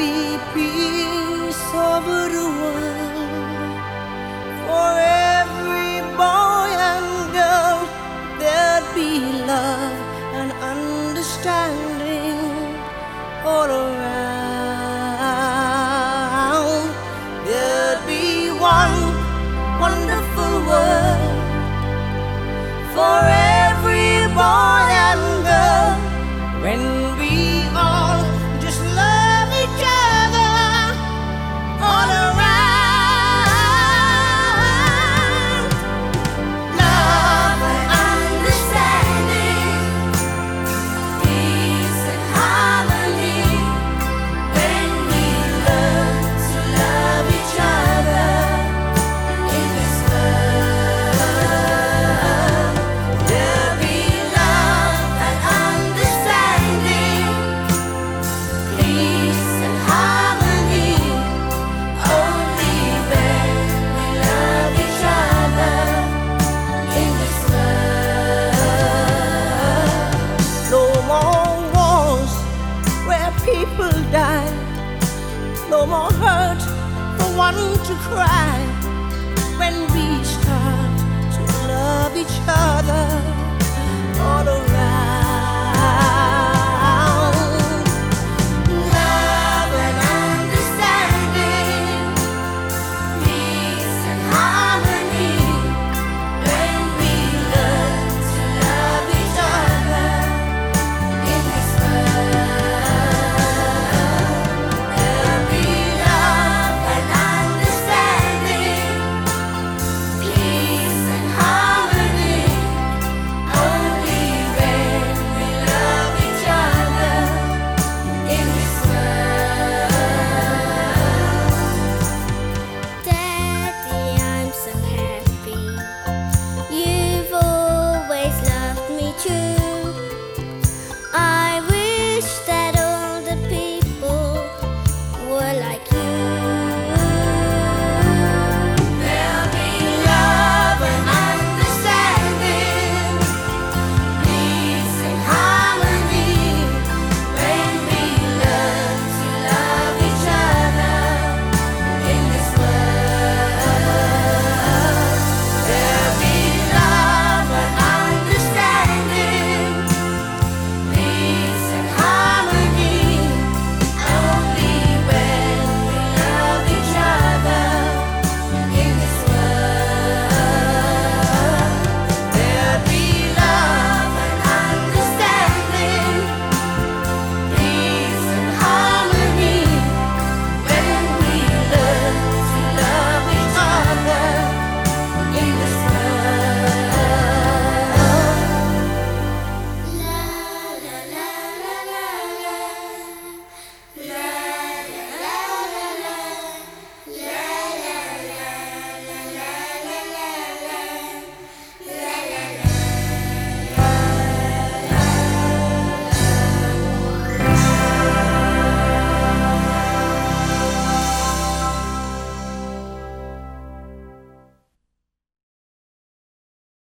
be peace over the world for every boy and girl. There'd be love and understanding all around. There'd be one. no more hurt for one to cry when reached